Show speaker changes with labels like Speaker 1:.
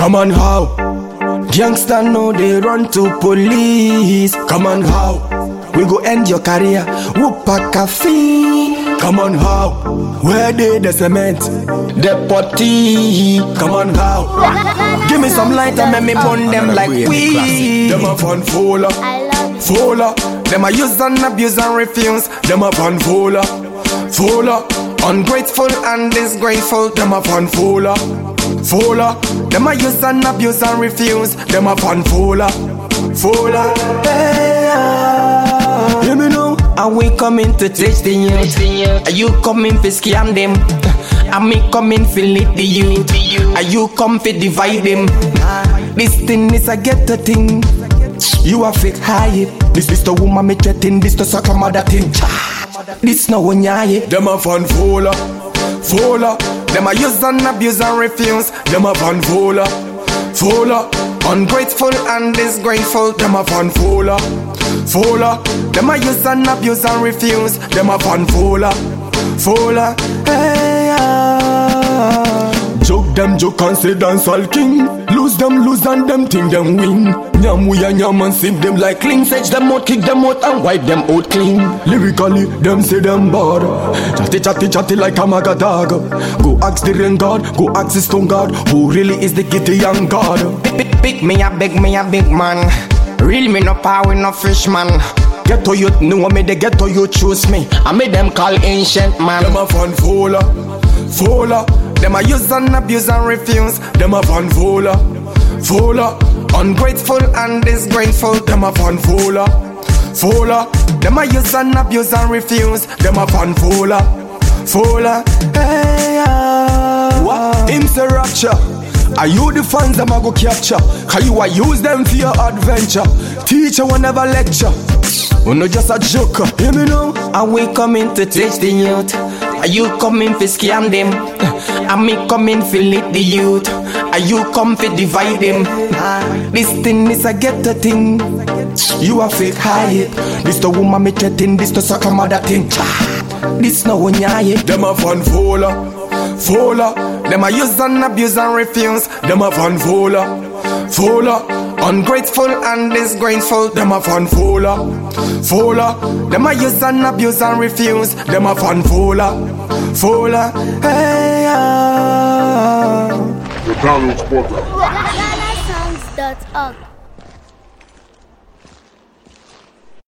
Speaker 1: Come on, how? Gangsta know they run to police. Come on, how? We go end your career. Whoop a cafe. Come on, how? Where they the cement? The potty. Come on, how? Give me some light and make me burn them like weed. Them a fun fola,
Speaker 2: I love it.
Speaker 1: fola. Them a use and abuse and refuse. Them a fun fola, fola. Ungrateful and disgraceful. Them a fun fola, fola. Them a use and abuse and refuse. Them a fun fola, fola. Hey, ah. Hear me now. Are we coming to teach the youth? Are you coming to scam them? Are me coming to lead the youth? Are you come to divide them? This thing is a ghetto thing. You a fake high. This is the woman me chatting. This the sucker mother thing. Cha. This no one yaye. Them a fun fola, fola. Them a use and abuse and refuse. Them a fun fola, fola. Ungrateful and disgraceful. Them a fun fola, fola. Them a use and abuse and refuse. Them a fun fola, fola. Hey, ah. Them joke and say dance all king. Lose them lose and them think them win. Nyam we a nyam and sip them like clean Fetch them out, kick them out and wipe them out clean. Lyrically, them say them bad. Chatty chatty chatty like a maga dog. Go ask the rain god, go ask the stone god. Who really is the Gideon god?
Speaker 3: Pick, pick, pick me a big, me a big man. Real me no power, no fish man. Ghetto youth know me, the ghetto youth choose me. I made them call ancient man.
Speaker 1: Them a fun fola, fola Them a use and abuse and refuse Them a fun fola, fola Ungrateful and disgraceful Them a fun fola, fola Them a use and abuse and refuse Them a fun fola, fola Hey, ah. What? Him say rapture are you the fans them a go capture? Can you a use them for your adventure? Teacher will never lecture. We no just a joker. Hear me now?
Speaker 3: Are we coming to teach the youth? Are you coming to scam them? Are me coming to lead the youth? Are you come to divide them?
Speaker 1: This thing is a ghetto thing. You a fake high. This the woman me chatting. This the sucker mother thing. This no one yaye. Them a fun fola, uh, fola. Uh. Them a use and abuse and refuse. Them a fun fola, uh, fola. Ungrateful and disgraceful. Them a fun fola, fola. Them a use and abuse and refuse. Them a fun fola, fola. Hey, ah.
Speaker 4: The Donald Porter.
Speaker 2: GhanaSongs.org.